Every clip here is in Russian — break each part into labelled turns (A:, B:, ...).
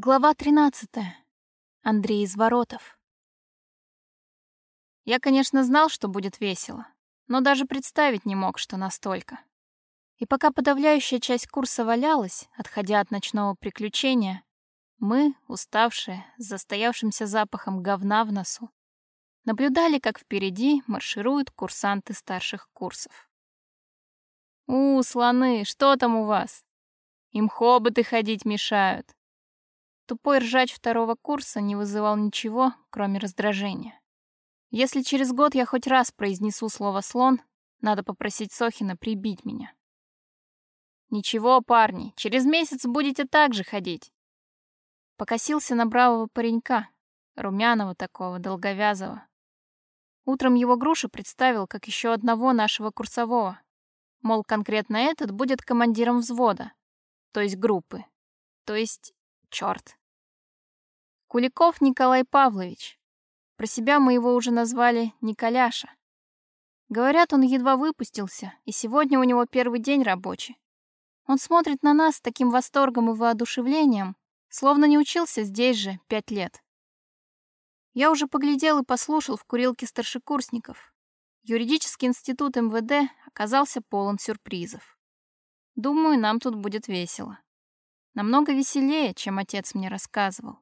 A: Глава 13. Андрей из воротов. Я, конечно, знал, что будет весело, но даже представить не мог, что настолько. И пока подавляющая часть курса валялась, отходя от ночного приключения, мы, уставшие, с застоявшимся запахом говна в носу, наблюдали, как впереди маршируют курсанты старших курсов. «У, слоны, что там у вас? Им хоботы ходить мешают», Тупой ржач второго курса не вызывал ничего, кроме раздражения. Если через год я хоть раз произнесу слово «слон», надо попросить Сохина прибить меня. «Ничего, парни, через месяц будете так же ходить». Покосился на бравого паренька, румяного такого, долговязого. Утром его груша представил как еще одного нашего курсового. Мол, конкретно этот будет командиром взвода, то есть группы, то есть Черт. Куликов Николай Павлович. Про себя мы его уже назвали Николяша. Говорят, он едва выпустился, и сегодня у него первый день рабочий. Он смотрит на нас с таким восторгом и воодушевлением, словно не учился здесь же пять лет. Я уже поглядел и послушал в курилке старшекурсников. Юридический институт МВД оказался полон сюрпризов. Думаю, нам тут будет весело. Намного веселее, чем отец мне рассказывал.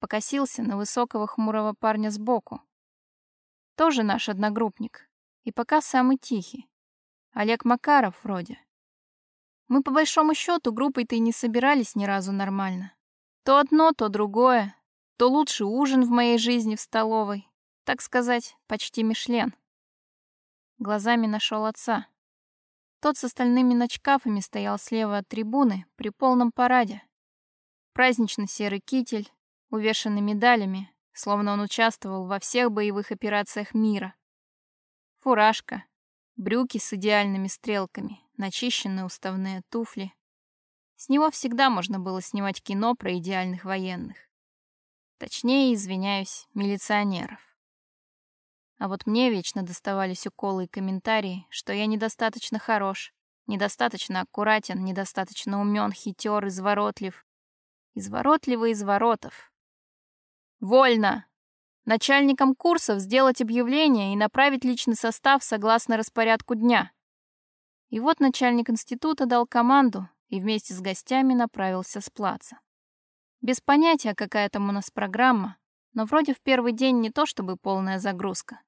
A: Покосился на высокого хмурого парня сбоку. Тоже наш одногруппник. И пока самый тихий. Олег Макаров вроде. Мы по большому счету группой-то и не собирались ни разу нормально. То одно, то другое. То лучший ужин в моей жизни в столовой. Так сказать, почти Мишлен. Глазами нашел отца. Тот с остальными ночкафами стоял слева от трибуны при полном параде. Праздничный серый китель, увешанный медалями, словно он участвовал во всех боевых операциях мира. Фуражка, брюки с идеальными стрелками, начищенные уставные туфли. С него всегда можно было снимать кино про идеальных военных. Точнее, извиняюсь, милиционеров. А вот мне вечно доставались уколы и комментарии, что я недостаточно хорош, недостаточно аккуратен, недостаточно умен, хитер, изворотлив. Изворотливый изворотов. Вольно! Начальникам курсов сделать объявление и направить личный состав согласно распорядку дня. И вот начальник института дал команду и вместе с гостями направился с плаца. Без понятия, какая там у нас программа, но вроде в первый день не то чтобы полная загрузка.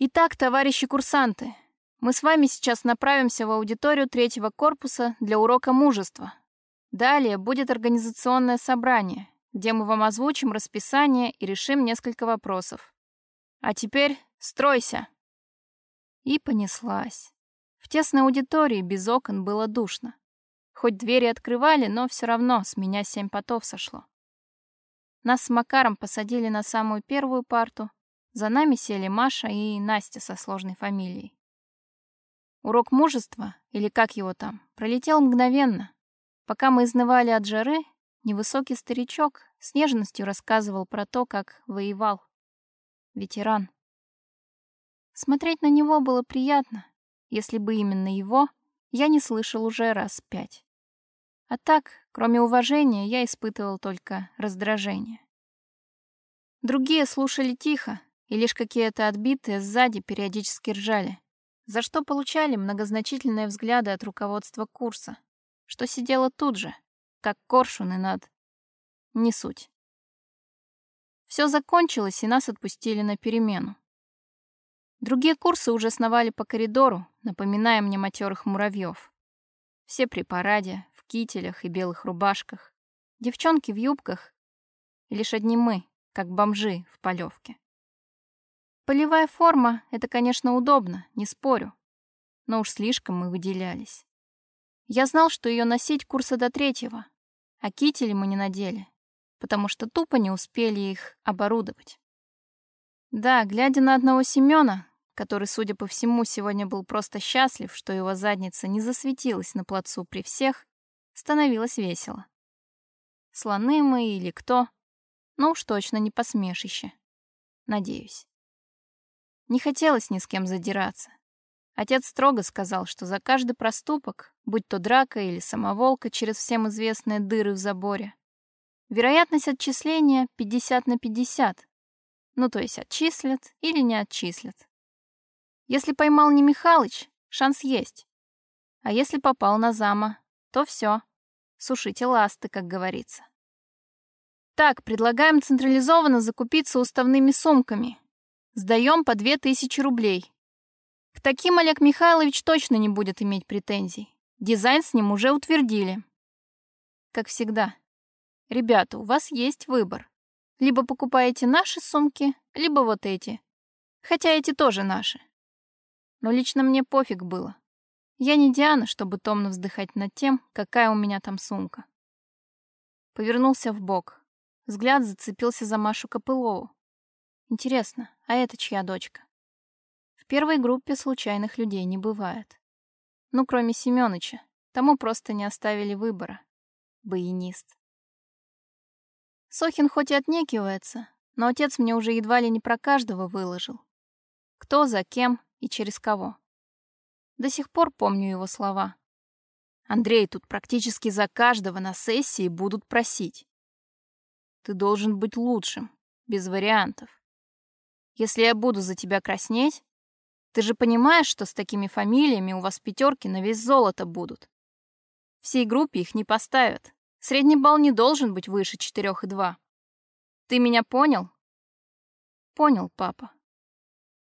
A: Итак, товарищи курсанты, мы с вами сейчас направимся в аудиторию третьего корпуса для урока мужества. Далее будет организационное собрание, где мы вам озвучим расписание и решим несколько вопросов. А теперь стройся. И понеслась. В тесной аудитории без окон было душно. Хоть двери открывали, но все равно с меня семь потов сошло. Нас с Макаром посадили на самую первую парту, за нами сели Маша и Настя со сложной фамилией. Урок мужества, или как его там, пролетел мгновенно. Пока мы изнывали от жары, невысокий старичок с нежностью рассказывал про то, как воевал. Ветеран. Смотреть на него было приятно, если бы именно его я не слышал уже раз пять. А так, кроме уважения, я испытывал только раздражение. Другие слушали тихо, и лишь какие-то отбитые сзади периодически ржали, за что получали многозначительные взгляды от руководства курса, что сидело тут же, как коршуны над... Не суть. Все закончилось, и нас отпустили на перемену. Другие курсы уже сновали по коридору, напоминая мне матерых муравьев. Все при параде, в кителях и белых рубашках, девчонки в юбках, и лишь одни мы, как бомжи в полевке. Полевая форма — это, конечно, удобно, не спорю. Но уж слишком мы выделялись. Я знал, что ее носить курса до третьего, а кители мы не надели, потому что тупо не успели их оборудовать. Да, глядя на одного Семёна, который, судя по всему, сегодня был просто счастлив, что его задница не засветилась на плацу при всех, становилось весело. Слоны мы или кто, но уж точно не посмешище. Надеюсь. Не хотелось ни с кем задираться. Отец строго сказал, что за каждый проступок, будь то драка или самоволка через всем известные дыры в заборе, вероятность отчисления 50 на 50. Ну, то есть отчислят или не отчислят. Если поймал не Михалыч, шанс есть. А если попал на зама, то все. Сушите ласты, как говорится. Так, предлагаем централизованно закупиться уставными сумками. Сдаем по две тысячи рублей. К таким Олег Михайлович точно не будет иметь претензий. Дизайн с ним уже утвердили. Как всегда. Ребята, у вас есть выбор. Либо покупаете наши сумки, либо вот эти. Хотя эти тоже наши. Но лично мне пофиг было. Я не Диана, чтобы томно вздыхать над тем, какая у меня там сумка. Повернулся в бок. Взгляд зацепился за Машу Копылову. Интересно, а это чья дочка? первой группе случайных людей не бывает. Ну, кроме Семёныча. Тому просто не оставили выбора. Баянист. Сохин хоть и отнекивается, но отец мне уже едва ли не про каждого выложил. Кто, за кем и через кого. До сих пор помню его слова. Андрей, тут практически за каждого на сессии будут просить. Ты должен быть лучшим, без вариантов. Если я буду за тебя краснеть, ты же понимаешь, что с такими фамилиями у вас пятерки на весь золото будут. Всей группе их не поставят. Средний балл не должен быть выше четырех и два. Ты меня понял? Понял, папа.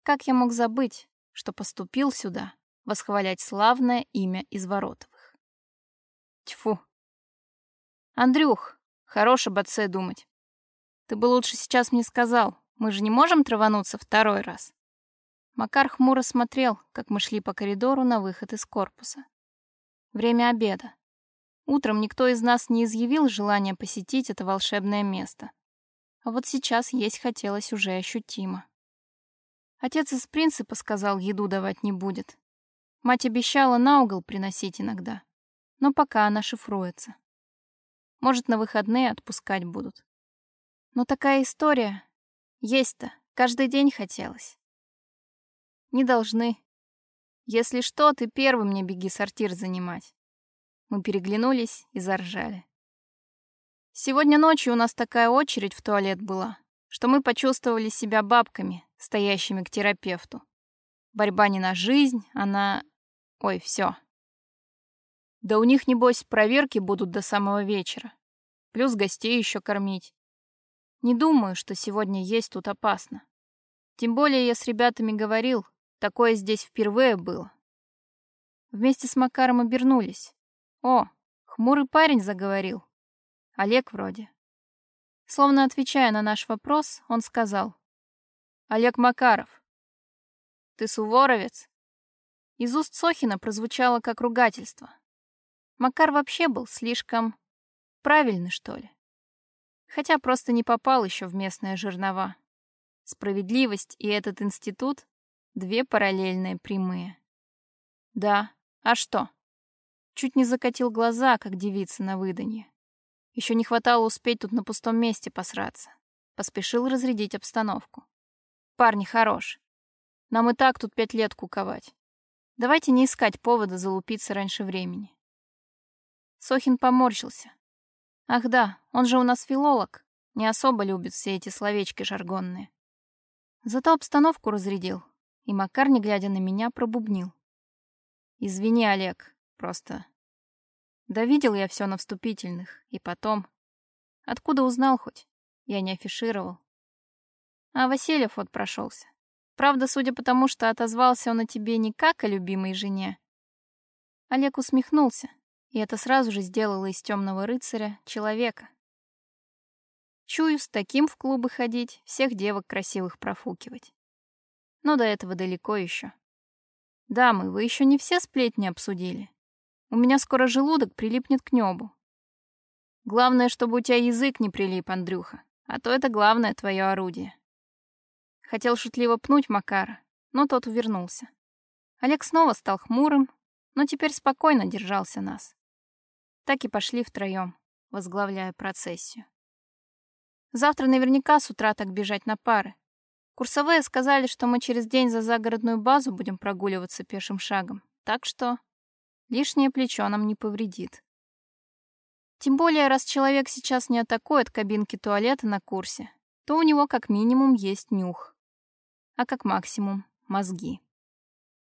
A: Как я мог забыть, что поступил сюда восхвалять славное имя Изворотовых? Тьфу. Андрюх, хорош об отце думать. Ты бы лучше сейчас мне сказал, мы же не можем травануться второй раз. Макар хмуро смотрел, как мы шли по коридору на выход из корпуса. Время обеда. Утром никто из нас не изъявил желания посетить это волшебное место. А вот сейчас есть хотелось уже ощутимо. Отец из принципа сказал, еду давать не будет. Мать обещала на угол приносить иногда. Но пока она шифруется. Может, на выходные отпускать будут. Но такая история. Есть-то. Каждый день хотелось. Не должны. Если что, ты первым мне беги сортир занимать. Мы переглянулись и заржали. Сегодня ночью у нас такая очередь в туалет была, что мы почувствовали себя бабками, стоящими к терапевту. Борьба не на жизнь, а на... Ой, все. Да у них, небось, проверки будут до самого вечера. Плюс гостей еще кормить. Не думаю, что сегодня есть тут опасно. Тем более я с ребятами говорил, Такое здесь впервые было. Вместе с Макаром обернулись. О, хмурый парень заговорил. Олег вроде. Словно отвечая на наш вопрос, он сказал. Олег Макаров. Ты суворовец? Из уст Сохина прозвучало как ругательство. Макар вообще был слишком правильный, что ли. Хотя просто не попал еще в местные жернова. Справедливость и этот институт Две параллельные прямые. Да, а что? Чуть не закатил глаза, как девица на выданье. Еще не хватало успеть тут на пустом месте посраться. Поспешил разрядить обстановку. Парни, хорош. Нам и так тут пять лет куковать. Давайте не искать повода залупиться раньше времени. Сохин поморщился. Ах да, он же у нас филолог. Не особо любит все эти словечки жаргонные. Зато обстановку разрядил. И Макар, не глядя на меня, пробубнил. «Извини, Олег, просто...» Да видел я все на вступительных, и потом... Откуда узнал хоть? Я не афишировал. А Васильев вот прошелся. Правда, судя по тому, что отозвался он о тебе не как о любимой жене. Олег усмехнулся, и это сразу же сделало из темного рыцаря человека. Чую, с таким в клубы ходить, всех девок красивых профукивать. Но до этого далеко еще. Дамы, вы еще не все сплетни обсудили. У меня скоро желудок прилипнет к небу. Главное, чтобы у тебя язык не прилип, Андрюха, а то это главное твое орудие. Хотел шутливо пнуть Макара, но тот увернулся. Олег снова стал хмурым, но теперь спокойно держался нас. Так и пошли втроем, возглавляя процессию. Завтра наверняка с утра так бежать на пары, Курсовые сказали, что мы через день за загородную базу будем прогуливаться пешим шагом, так что лишнее плечо нам не повредит. Тем более, раз человек сейчас не атакует кабинки туалета на курсе, то у него как минимум есть нюх, а как максимум мозги.